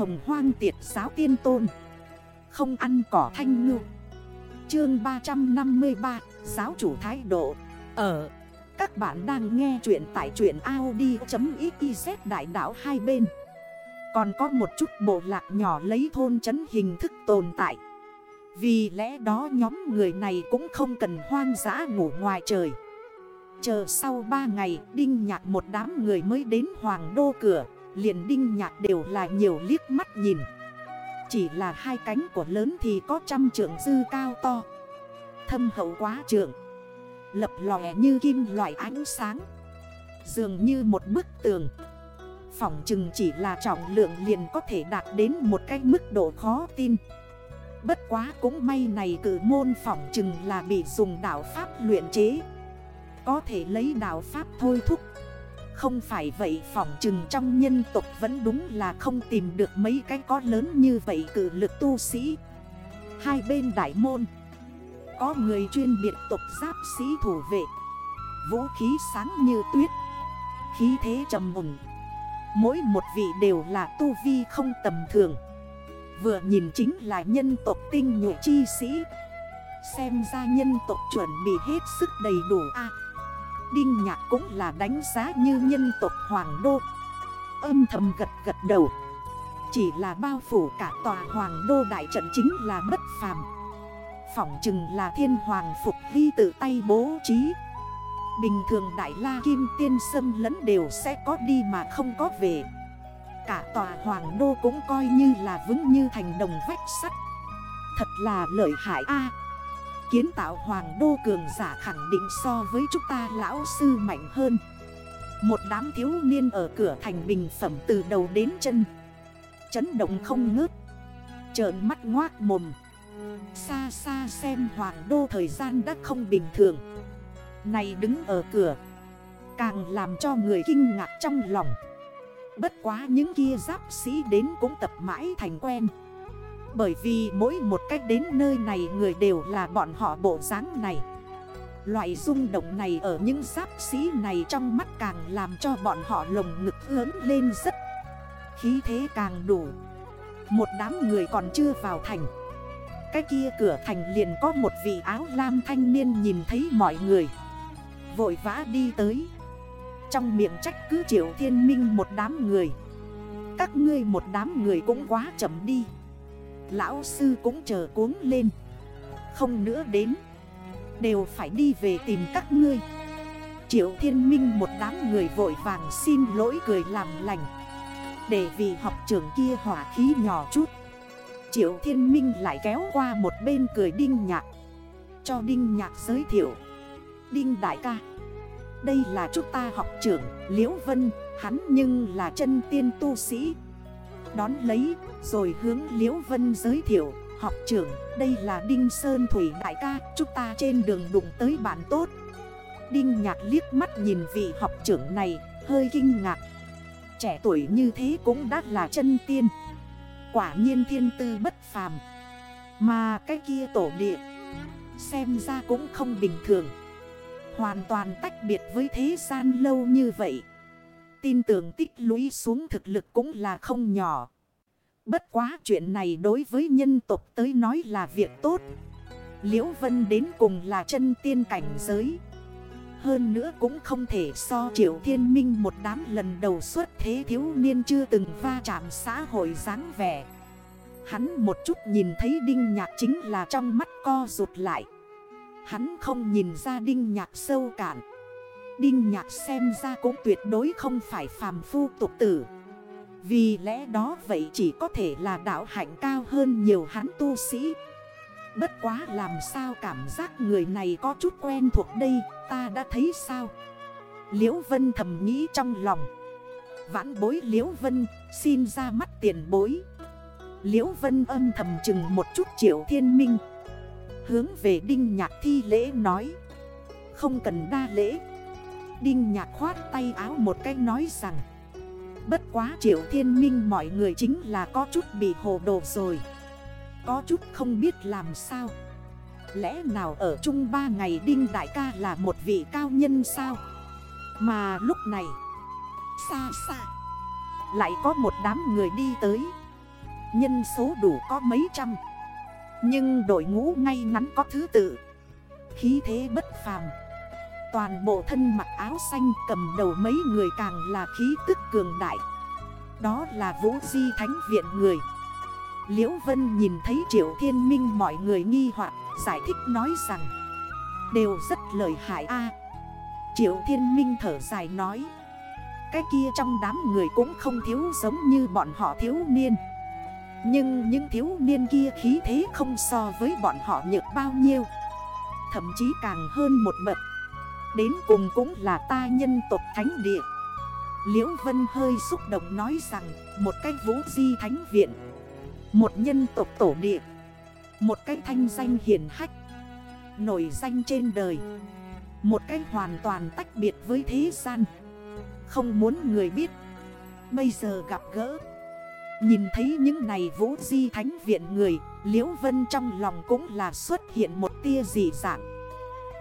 hồng hoang tiệt giáo tiên tôn. Không ăn cỏ thanh ngư. Chương 353 Giáo chủ thái độ. Ở Các bạn đang nghe chuyện tại chuyện Audi.xyz đại đảo hai bên. Còn có một chút bộ lạc nhỏ lấy thôn chấn hình thức tồn tại. Vì lẽ đó nhóm người này cũng không cần hoang dã ngủ ngoài trời. Chờ sau 3 ngày, Đinh nhạc một đám người mới đến Hoàng Đô cửa liền Đinh nhạc đều là nhiều liếc mắt nhìn. Chỉ là hai cánh của lớn thì có trăm trượng dư cao to. Thâm hậu quá trượng. Lập lòe như kim loại ánh sáng. Dường như một bức tường. Phỏng chừng chỉ là trọng lượng liền có thể đạt đến một cái mức độ khó tin. Bất quá cũng may này cử môn phỏng chừng là bị dùng đảo pháp luyện chế. Có thể lấy đạo Pháp thôi thúc không phải vậy, phỏng trừng trong nhân tộc vẫn đúng là không tìm được mấy cái có lớn như vậy cử lực tu sĩ. Hai bên đại môn, Có người chuyên biệt tộc giáp sĩ thủ vệ. Vũ khí sáng như tuyết, Khí thế trầm mùng Mỗi một vị đều là tu vi không tầm thường. Vừa nhìn chính là nhân tộc tinh nhuệ chi sĩ. Xem ra nhân tộc chuẩn bị hết sức đầy đủ a. Đinh nhạc cũng là đánh giá như nhân tộc Hoàng Đô. Âm thầm gật gật đầu. Chỉ là bao phủ cả tòa Hoàng Đô đại trận chính là bất phàm. Phỏng chừng là thiên hoàng phục vi tự tay bố trí. Bình thường đại la kim tiên sâm lẫn đều sẽ có đi mà không có về. Cả tòa hoàng đô cũng coi như là vững như thành đồng vách sắt. Thật là lợi hại a. Kiến tạo hoàng đô cường giả khẳng định so với chúng ta lão sư mạnh hơn. Một đám thiếu niên ở cửa thành bình phẩm từ đầu đến chân. Chấn động không ngớt. Trợn mắt ngoác mồm. Xa xa xem hoàng đô thời gian đã không bình thường. Này đứng ở cửa. Càng làm cho người kinh ngạc trong lòng. Bất quá những kia giáp sĩ đến cũng tập mãi thành quen bởi vì mỗi một cách đến nơi này người đều là bọn họ bộ dáng này. Loại rung động này ở những giáp sĩ này trong mắt càng làm cho bọn họ lồng ngực lớn lên rất. Khí thế càng đủ. Một đám người còn chưa vào thành. Cái kia cửa thành liền có một vị áo lam thanh niên nhìn thấy mọi người. Vội vã đi tới. Trong miệng trách cứ triệu thiên minh một đám người. Các ngươi một đám người cũng quá chậm đi. Lão sư cũng chờ cuốn lên. Không nữa đến. Đều phải đi về tìm các ngươi. Triệu thiên minh một đám người vội vàng xin lỗi cười làm lành. Để vì học trưởng kia hỏa khí nhỏ chút. Triệu thiên minh lại kéo qua một bên cười đinh nhạc. Cho đinh nhạc giới thiệu. Đinh đại ca. Đây là chúng ta học trưởng Liễu Vân. Hắn nhưng là chân tiên tu sĩ. Đón lấy, rồi hướng Liễu Vân giới thiệu, Học trưởng, đây là Đinh Sơn Thủy Đại ca, Chúng ta trên đường đụng tới bạn tốt. Đinh Nhạc liếc mắt nhìn vị học trưởng này, Hơi kinh ngạc. Trẻ tuổi như thế cũng đã là chân tiên. Quả nhiên thiên tư bất phàm. Mà cái kia tổ địa, Xem ra cũng không bình thường. Hoàn toàn tách biệt với thế gian lâu như vậy. Tin tưởng tích lũy xuống thực lực cũng là không nhỏ. Bất quá chuyện này đối với nhân tộc tới nói là việc tốt. Liễu Vân đến cùng là chân tiên cảnh giới. Hơn nữa cũng không thể so triệu thiên minh một đám lần đầu xuất thế thiếu niên chưa từng va chạm xã hội dáng vẻ. Hắn một chút nhìn thấy đinh nhạc chính là trong mắt co rụt lại. Hắn không nhìn ra đinh nhạc sâu cạn. Đinh nhạc xem ra cũng tuyệt đối không phải phàm phu tục tử. Vì lẽ đó vậy chỉ có thể là đạo hạnh cao hơn nhiều hắn tu sĩ. Bất quá làm sao cảm giác người này có chút quen thuộc đây, Ta đã thấy sao? Liễu Vân thầm nghĩ trong lòng. Vãn bối Liễu Vân, xin ra mắt tiền bối. Liễu Vân âm thầm chừng một chút triệu thiên minh. Hướng về Đinh Nhạc thi lễ nói. Không cần đa lễ. Đinh Nhạc khoát tay áo một cách nói rằng, Bất quá triệu thiên minh mọi người chính là có chút bị hồ đồ rồi. Có chút không biết làm sao. Lẽ nào ở chung ba ngày Đinh Đại ca là một vị cao nhân sao? Mà lúc này, Xa xa, Lại có một đám người đi tới. Nhân số đủ có mấy trăm. Nhưng đội ngũ ngay ngắn có thứ tự. Khí thế bất phàm. Toàn bộ thân mặc áo xanh cầm đầu mấy người càng là khí tức cường đại. Đó là Vũ Di Thánh Viện người. Liễu Vân nhìn thấy Triệu Thiên Minh mọi người nghi hoặc, giải thích nói rằng, Đều rất lợi hại a. Triệu Thiên Minh thở dài nói, Cái kia trong đám người cũng không thiếu giống như bọn họ thiếu niên. Nhưng những thiếu niên kia khí thế không so với bọn họ nhược bao nhiêu. Thậm chí càng hơn một bậc. Đến cùng cũng là ta nhân tộc thánh địa. Liễu Vân hơi xúc động nói rằng, Một cái vũ di thánh viện, Một nhân tộc tổ địa, Một cái thanh danh hiển hách, Nổi danh trên đời, Một cái hoàn toàn tách biệt với thế gian. Không muốn người biết, Bây giờ gặp gỡ. Nhìn thấy những này vũ di thánh viện người, Liễu Vân trong lòng cũng là xuất hiện một tia dị dạng.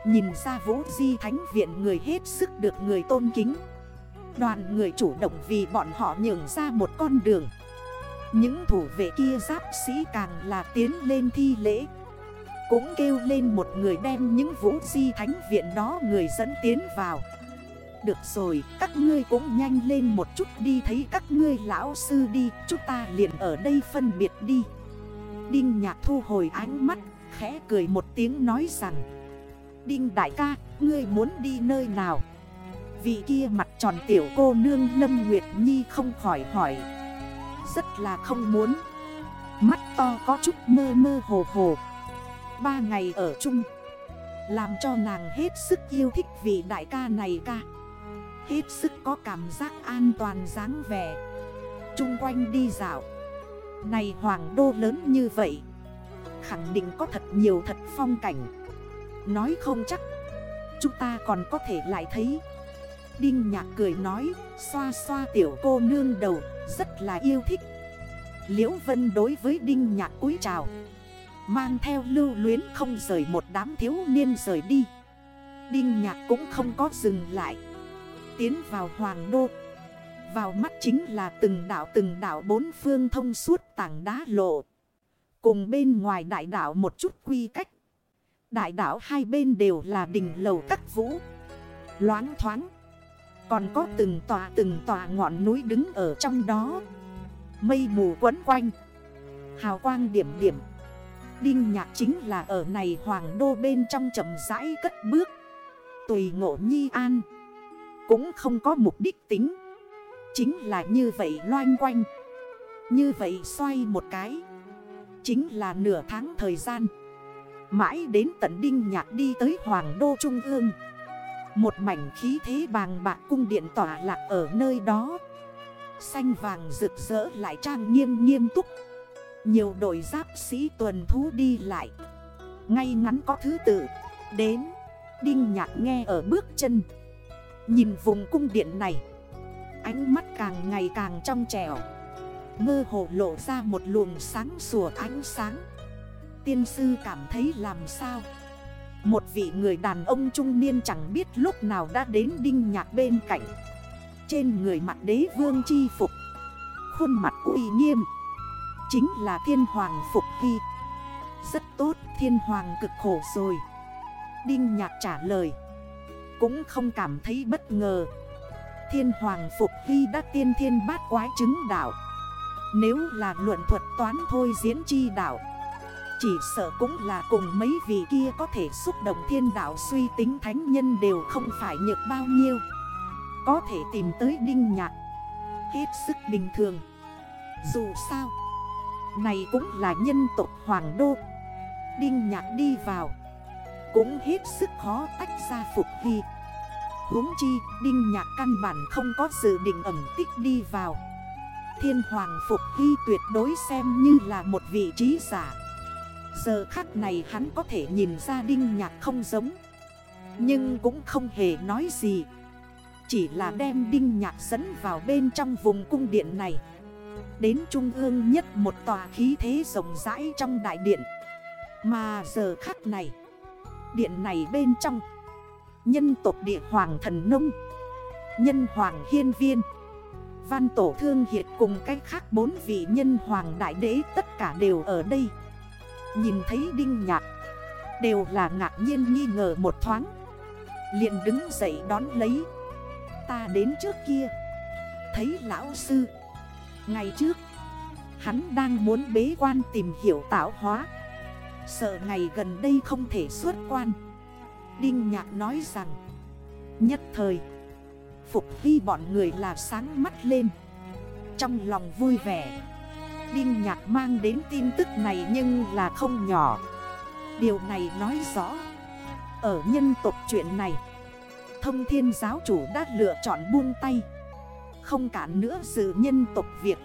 Nhìn ra vũ di thánh viện người hết sức được người tôn kính. Đoàn người chủ động vì bọn họ nhường ra một con đường. Những thủ vệ kia giáp sĩ càng là tiến lên thi lễ. Cũng kêu lên một người đem những vũ di thánh viện đó người dẫn tiến vào. Được rồi, các ngươi cũng nhanh lên một chút đi thấy các ngươi lão sư đi Chúng ta liền ở đây phân biệt đi. Đinh nhạc thu hồi ánh mắt, khẽ cười một tiếng nói rằng Đinh đại ca, ngươi muốn đi nơi nào? Vị kia mặt tròn tiểu cô nương Lâm Nguyệt Nhi không khỏi hỏi. Rất là không muốn. Mắt to có chút mơ mơ hồ hồ. Ba ngày ở chung. Làm cho nàng hết sức yêu thích vị đại ca này ca. Hết sức có cảm giác an toàn dáng vẻ. Trung quanh đi dạo. Này hoàng đô lớn như vậy. Khẳng định có thật nhiều thật phong cảnh. Nói không chắc. Chúng ta còn có thể lại thấy. Đinh nhạc cười nói, Xoa xoa tiểu cô nương đầu, Rất là yêu thích. Liễu Vân đối với Đinh nhạc cúi chào. Mang theo lưu luyến không rời một đám thiếu niên rời đi. Đinh nhạc cũng không có dừng lại. Tiến vào hoàng đô. Vào mắt chính là từng đảo từng đảo bốn phương thông suốt tảng đá lộ. Cùng bên ngoài đại đảo một chút quy cách. Đại đảo hai bên đều là đỉnh lầu các vũ. Loáng thoáng. Còn có từng tòa từng tòa ngọn núi đứng ở trong đó. Mây mù quấn quanh. Hào quang điểm điểm. Đinh nhạc chính là ở này hoàng đô bên trong chậm rãi cất bước. Tùy ngộ nhi an. Cũng không có mục đích tính. Chính là như vậy loanh quanh. Như vậy xoay một cái. Chính là nửa tháng thời gian. Mãi đến tận đinh nhạc đi tới Hoàng đô Trung ương. Một mảnh khí thế bàng bạc cung điện tỏa lạc ở nơi đó. Xanh vàng rực rỡ lại trang nghiêm nghiêm túc. Nhiều đội giáp sĩ tuần thú đi lại. Ngay ngắn có thứ tự. Đến, Đinh nhạc nghe ở bước chân. Nhìn vùng cung điện này, Ánh mắt càng ngày càng trong trẻo. Mơ hồ lộ ra một luồng sáng sủa ánh sáng. Tiên sư cảm thấy làm sao? Một vị người đàn ông trung niên chẳng biết lúc nào đã đến đinh nhạc bên cạnh. Trên người mặt đế vương chi phục, Khuôn mặt uy nghiêm, Chính là thiên hoàng phục hy. Rất tốt, thiên hoàng cực khổ rồi. Đinh nhạc trả lời, Cũng không cảm thấy bất ngờ. Thiên hoàng phục hy đã tiên thiên bát quái chứng đạo. Nếu là luận thuật toán thôi diễn chi đạo chỉ sợ cũng là cùng mấy vị kia có thể xúc động thiên đạo suy tính thánh nhân đều không phải nhược bao nhiêu. Có thể tìm tới đinh nhạc. Hết sức bình thường. Dù sao, Này cũng là nhân tộc Hoàng Đô. Đinh nhạc đi vào. Cũng hết sức khó tách ra phục hy. Huống chi, Đinh nhạc căn bản không có dự định ẩm tích đi vào. Thiên Hoàng Phục Hy tuyệt đối xem như là một vị trí giả. Giờ khắc này hắn có thể nhìn ra đinh nhạc không giống. Nhưng cũng không hề nói gì. Chỉ là đem đinh nhạc dẫn vào bên trong vùng cung điện này. Đến trung ương nhất một tòa khí thế rộng rãi trong đại điện. Mà giờ khắc này, Điện này bên trong, Nhân tộc địa hoàng thần nông, Nhân hoàng hiên viên, Văn Tổ Thương Hiệt cùng cách khác bốn vị nhân hoàng đại đế tất cả đều ở đây. Nhìn thấy Đinh Nhạc. Đều là ngạc nhiên nghi ngờ một thoáng. Liền đứng dậy đón lấy. Ta đến trước kia. Thấy lão sư. Ngày trước, Hắn đang muốn bế quan tìm hiểu tạo hóa. Sợ ngày gần đây không thể xuất quan. Đinh Nhạc nói rằng, Nhất thời, Phục vi bọn người là sáng mắt lên. Trong lòng vui vẻ. Đinh Nhạc mang đến tin tức này nhưng là không nhỏ. Điều này nói rõ, Ở nhân tộc chuyện này, Thông thiên giáo chủ đã lựa chọn buông tay. Không cản nữa sự nhân tộc việc